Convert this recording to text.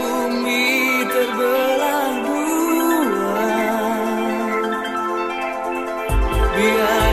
bumi terbelah dua biar